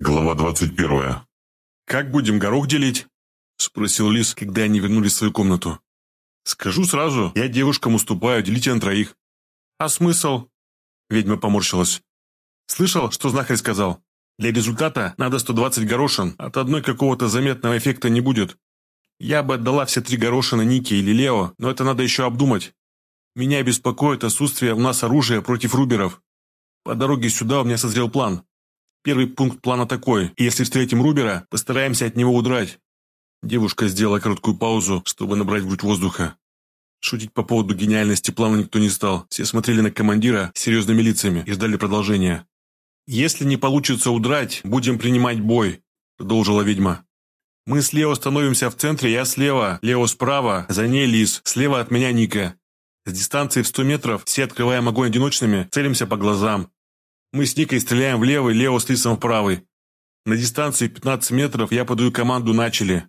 Глава двадцать первая. «Как будем горох делить?» – спросил Лис, когда они вернулись в свою комнату. «Скажу сразу, я девушкам уступаю, делите на троих». «А смысл?» – ведьма поморщилась. «Слышал, что знахарь сказал? Для результата надо 120 горошин, от одной какого-то заметного эффекта не будет. Я бы отдала все три горошина Нике или Лео, но это надо еще обдумать. Меня беспокоит отсутствие у нас оружия против руберов. По дороге сюда у меня созрел план. Первый пункт плана такой. Если встретим Рубера, постараемся от него удрать. Девушка сделала короткую паузу, чтобы набрать грудь воздуха. Шутить по поводу гениальности плана никто не стал. Все смотрели на командира с серьезными лицами и ждали продолжения. «Если не получится удрать, будем принимать бой», – продолжила ведьма. «Мы с Лео становимся в центре, я слева, Лео справа, за ней Лис, слева от меня Ника. С дистанции в 100 метров все открываем огонь одиночными, целимся по глазам. Мы с Никой стреляем в левый, Лео с Лисом в правый. На дистанции 15 метров я подаю команду «Начали».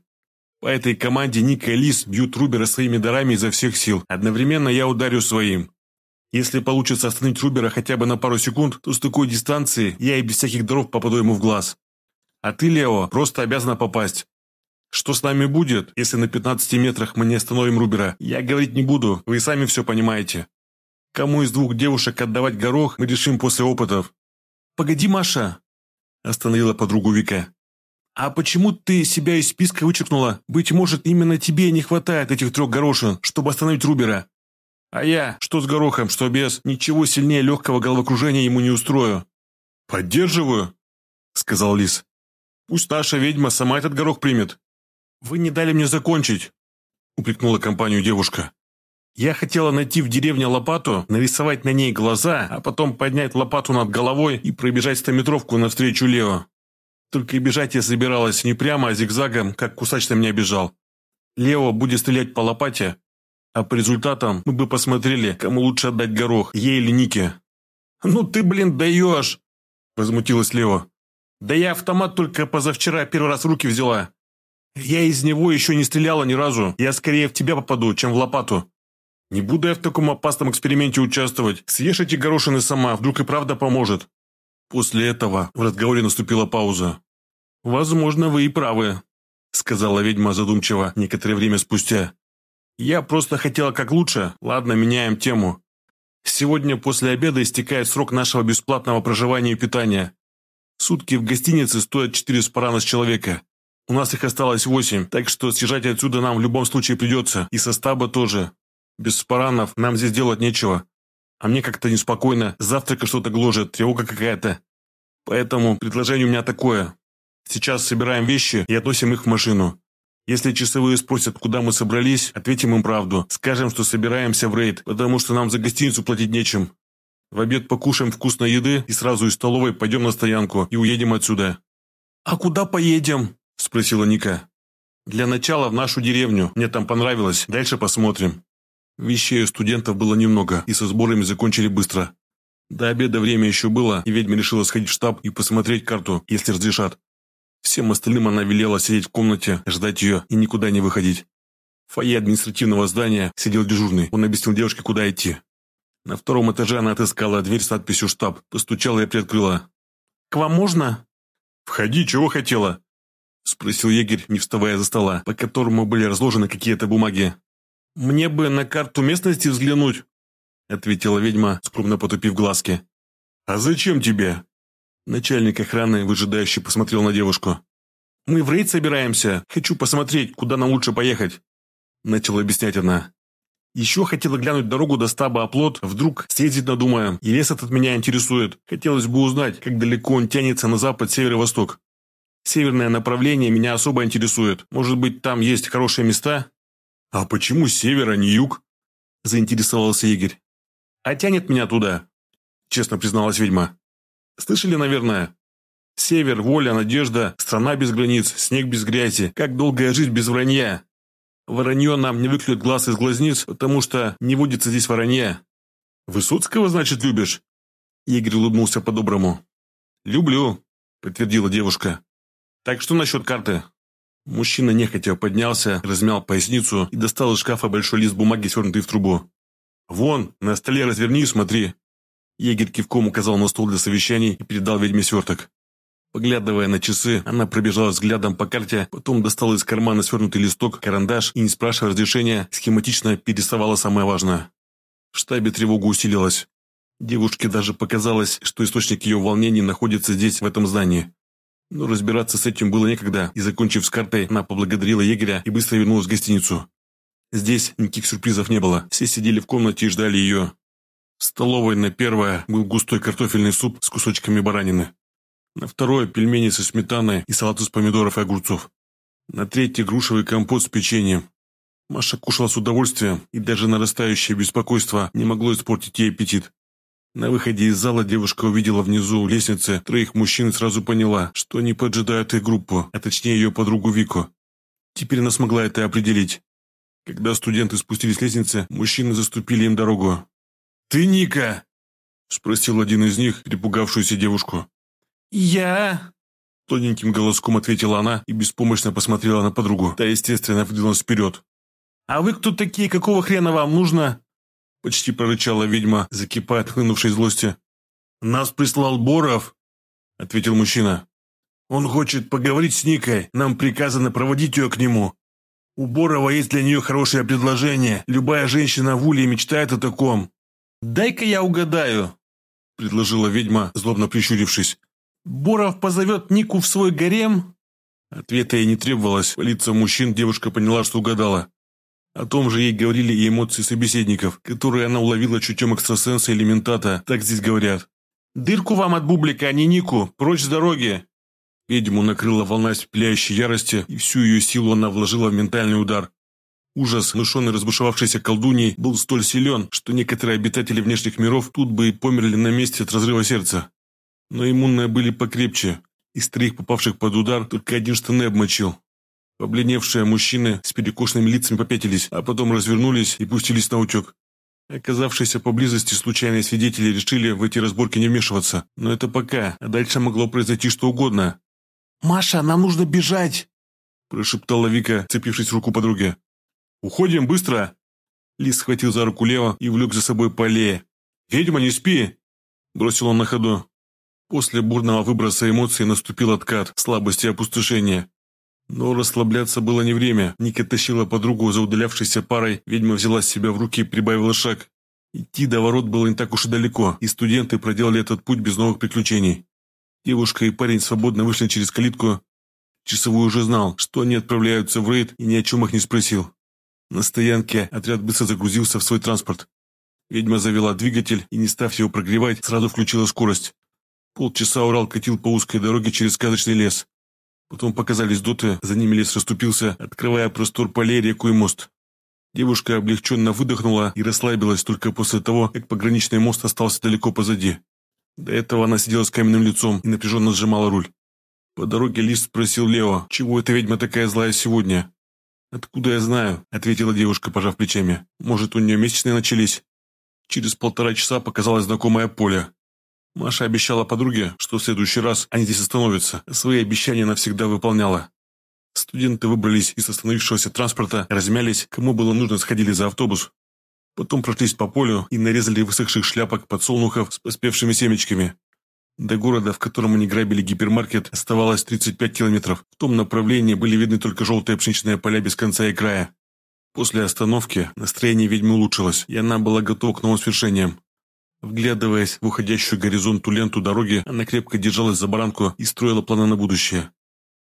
По этой команде Ника и Лис бьют Рубера своими дарами изо всех сил. Одновременно я ударю своим. Если получится остановить Рубера хотя бы на пару секунд, то с такой дистанции я и без всяких даров попаду ему в глаз. А ты, Лео, просто обязана попасть. Что с нами будет, если на 15 метрах мы не остановим Рубера, я говорить не буду, вы сами все понимаете. Кому из двух девушек отдавать горох, мы решим после опытов. «Погоди, Маша!» – остановила подругу Вика. «А почему ты себя из списка вычеркнула? Быть может, именно тебе не хватает этих трех горошин, чтобы остановить Рубера. А я, что с горохом, что без, ничего сильнее легкого головокружения ему не устрою». «Поддерживаю», – сказал Лис. «Пусть наша ведьма сама этот горох примет». «Вы не дали мне закончить», – упрекнула компанию девушка. Я хотела найти в деревне лопату, нарисовать на ней глаза, а потом поднять лопату над головой и пробежать стометровку навстречу Лео. Только и бежать я собиралась не прямо, а зигзагом, как кусач на меня бежал. Лео будет стрелять по лопате, а по результатам мы бы посмотрели, кому лучше отдать горох, ей или Нике. «Ну ты, блин, даешь!» – возмутилась Лео. «Да я автомат только позавчера первый раз в руки взяла. Я из него еще не стреляла ни разу. Я скорее в тебя попаду, чем в лопату». Не буду я в таком опасном эксперименте участвовать. Съешь эти горошины сама, вдруг и правда поможет. После этого в разговоре наступила пауза. «Возможно, вы и правы», — сказала ведьма задумчиво некоторое время спустя. «Я просто хотела как лучше. Ладно, меняем тему. Сегодня после обеда истекает срок нашего бесплатного проживания и питания. Сутки в гостинице стоят четыре спарана с человека. У нас их осталось восемь, так что съезжать отсюда нам в любом случае придется, и со стаба тоже. Без спаранов нам здесь делать нечего. А мне как-то неспокойно, завтрака что-то гложет, тревога какая-то. Поэтому предложение у меня такое. Сейчас собираем вещи и относим их в машину. Если часовые спросят, куда мы собрались, ответим им правду. Скажем, что собираемся в рейд, потому что нам за гостиницу платить нечем. В обед покушаем вкусной еды и сразу из столовой пойдем на стоянку и уедем отсюда». «А куда поедем?» – спросила Ника. «Для начала в нашу деревню. Мне там понравилось. Дальше посмотрим». Вещей у студентов было немного, и со сборами закончили быстро. До обеда время еще было, и ведьма решила сходить в штаб и посмотреть карту, если разрешат. Всем остальным она велела сидеть в комнате, ждать ее и никуда не выходить. В фойе административного здания сидел дежурный, он объяснил девушке, куда идти. На втором этаже она отыскала дверь с надписью «Штаб», постучала и приоткрыла. «К вам можно?» «Входи, чего хотела?» Спросил егерь, не вставая за стола, по которому были разложены какие-то бумаги. «Мне бы на карту местности взглянуть», — ответила ведьма, скромно потупив глазки. «А зачем тебе?» Начальник охраны, выжидающий, посмотрел на девушку. «Мы в рейд собираемся. Хочу посмотреть, куда нам лучше поехать», — начала объяснять она. «Еще хотела глянуть дорогу до стаба оплот, вдруг съездить надумаем, и лес этот меня интересует. Хотелось бы узнать, как далеко он тянется на запад, север и восток. Северное направление меня особо интересует. Может быть, там есть хорошие места?» «А почему север, а не юг?» – заинтересовался Игорь. «А тянет меня туда», – честно призналась ведьма. «Слышали, наверное? Север, воля, надежда, страна без границ, снег без грязи, как долгая жизнь без вранья. Воронье нам не выклюет глаз из глазниц, потому что не водится здесь воронья. Высоцкого, значит, любишь?» Игорь улыбнулся по-доброму. «Люблю», – подтвердила девушка. «Так что насчет карты?» Мужчина нехотя поднялся, размял поясницу и достал из шкафа большой лист бумаги, свернутый в трубу. «Вон, на столе разверни и смотри». Егерь кивком указал на стол для совещаний и передал ведьме сверток. Поглядывая на часы, она пробежала взглядом по карте, потом достала из кармана свернутый листок, карандаш и, не спрашивая разрешения, схематично перерисовала самое важное. В штабе тревога усилилась. Девушке даже показалось, что источник ее волнений находится здесь, в этом здании. Но разбираться с этим было некогда, и, закончив с картой, она поблагодарила егеря и быстро вернулась в гостиницу. Здесь никаких сюрпризов не было, все сидели в комнате и ждали ее. В столовой на первое был густой картофельный суп с кусочками баранины. На второе – пельмени со сметаной и салат из помидоров и огурцов. На третье – грушевый компот с печеньем. Маша кушала с удовольствием, и даже нарастающее беспокойство не могло испортить ей аппетит. На выходе из зала девушка увидела внизу у лестницы троих мужчин и сразу поняла, что они поджидают их группу, а точнее ее подругу Вику. Теперь она смогла это определить. Когда студенты спустились с лестницы, мужчины заступили им дорогу. «Ты Ника?» – спросил один из них, перепугавшуюся девушку. «Я...» Тоненьким голоском ответила она и беспомощно посмотрела на подругу. Та, естественно, выдвинулась вперед. «А вы кто такие? Какого хрена вам нужно?» Почти прорычала ведьма, закипая от хлынувшей злости. «Нас прислал Боров», — ответил мужчина. «Он хочет поговорить с Никой. Нам приказано проводить ее к нему. У Борова есть для нее хорошее предложение. Любая женщина в Улье мечтает о таком». «Дай-ка я угадаю», — предложила ведьма, злобно прищурившись. Боров позовет Нику в свой гарем?» Ответа ей не требовалось. По лицам мужчин девушка поняла, что угадала. О том же ей говорили и эмоции собеседников, которые она уловила чутьем экстрасенса или ментата, так здесь говорят. «Дырку вам от бублика, а не Нику! Прочь с дороги!» Ведьму накрыла волна испепеляющей ярости, и всю ее силу она вложила в ментальный удар. Ужас, внушенный разбушевавшейся колдуньей, был столь силен, что некоторые обитатели внешних миров тут бы и померли на месте от разрыва сердца. Но иммунные были покрепче. Из троих попавших под удар только один штаны обмочил. Побледневшие мужчины с перекошенными лицами попятились, а потом развернулись и пустились на утек. Оказавшиеся поблизости случайные свидетели решили в эти разборки не вмешиваться. Но это пока, а дальше могло произойти что угодно. «Маша, нам нужно бежать!» прошептала Вика, цепившись в руку подруги. «Уходим, быстро!» Лис схватил за руку Лео и влек за собой по аллее. «Ведьма, не спи!» Бросил он на ходу. После бурного выброса эмоций наступил откат, слабости и опустошения. Но расслабляться было не время. Ника тащила подругу за удалявшейся парой, ведьма взяла себя в руки и прибавила шаг. Идти до ворот было не так уж и далеко, и студенты проделали этот путь без новых приключений. Девушка и парень свободно вышли через калитку. Часовой уже знал, что они отправляются в рейд и ни о чем их не спросил. На стоянке отряд быстро загрузился в свой транспорт. Ведьма завела двигатель и, не став его прогревать, сразу включила скорость. Полчаса Урал катил по узкой дороге через сказочный лес. Потом показались доты, за ними лес расступился, открывая простор полей, реку и мост. Девушка облегченно выдохнула и расслабилась только после того, как пограничный мост остался далеко позади. До этого она сидела с каменным лицом и напряженно сжимала руль. По дороге Лис спросил Лео, чего эта ведьма такая злая сегодня. «Откуда я знаю?» – ответила девушка, пожав плечами. «Может, у нее месячные начались?» Через полтора часа показалось знакомое поле. Маша обещала подруге, что в следующий раз они здесь остановятся. Свои обещания навсегда выполняла. Студенты выбрались из остановившегося транспорта, размялись, кому было нужно, сходили за автобус. Потом прошлись по полю и нарезали высохших шляпок подсолнухов с поспевшими семечками. До города, в котором они грабили гипермаркет, оставалось 35 километров. В том направлении были видны только желтые пшеничные поля без конца и края. После остановки настроение ведьмы улучшилось, и она была готова к новым свершениям. Вглядываясь в уходящую горизонту ленту дороги, она крепко держалась за баранку и строила планы на будущее.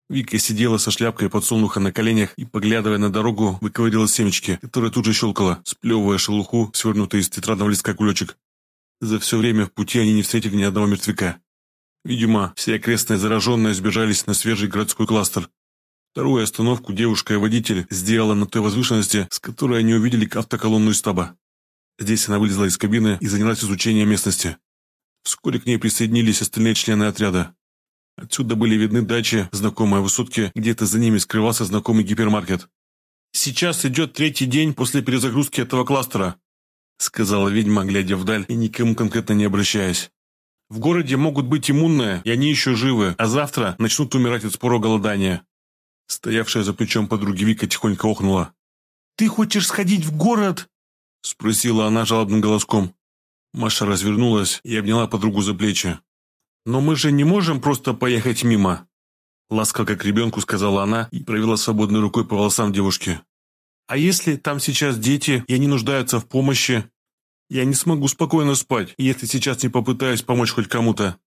Вика сидела со шляпкой подсолнуха на коленях и, поглядывая на дорогу, выковырила семечки, которые тут же щелкала, сплевывая шелуху, свернутый из тетрадного листка кулечек. За все время в пути они не встретили ни одного мертвяка. Видимо, все окрестные зараженные сбежались на свежий городской кластер. Вторую остановку девушка и водитель сделала на той возвышенности, с которой они увидели автоколонну из стаба. Здесь она вылезла из кабины и занялась изучением местности. Вскоре к ней присоединились остальные члены отряда. Отсюда были видны дачи, знакомые высотки, где-то за ними скрывался знакомый гипермаркет. «Сейчас идет третий день после перезагрузки этого кластера», сказала ведьма, глядя вдаль и никому конкретно не обращаясь. «В городе могут быть иммунные, и они еще живы, а завтра начнут умирать от спора голодания». Стоявшая за плечом подруги Вика тихонько охнула. «Ты хочешь сходить в город?» – спросила она жалобным голоском. Маша развернулась и обняла подругу за плечи. «Но мы же не можем просто поехать мимо!» Ласково как ребенку сказала она и провела свободной рукой по волосам девушки. «А если там сейчас дети, и они нуждаются в помощи? Я не смогу спокойно спать, если сейчас не попытаюсь помочь хоть кому-то».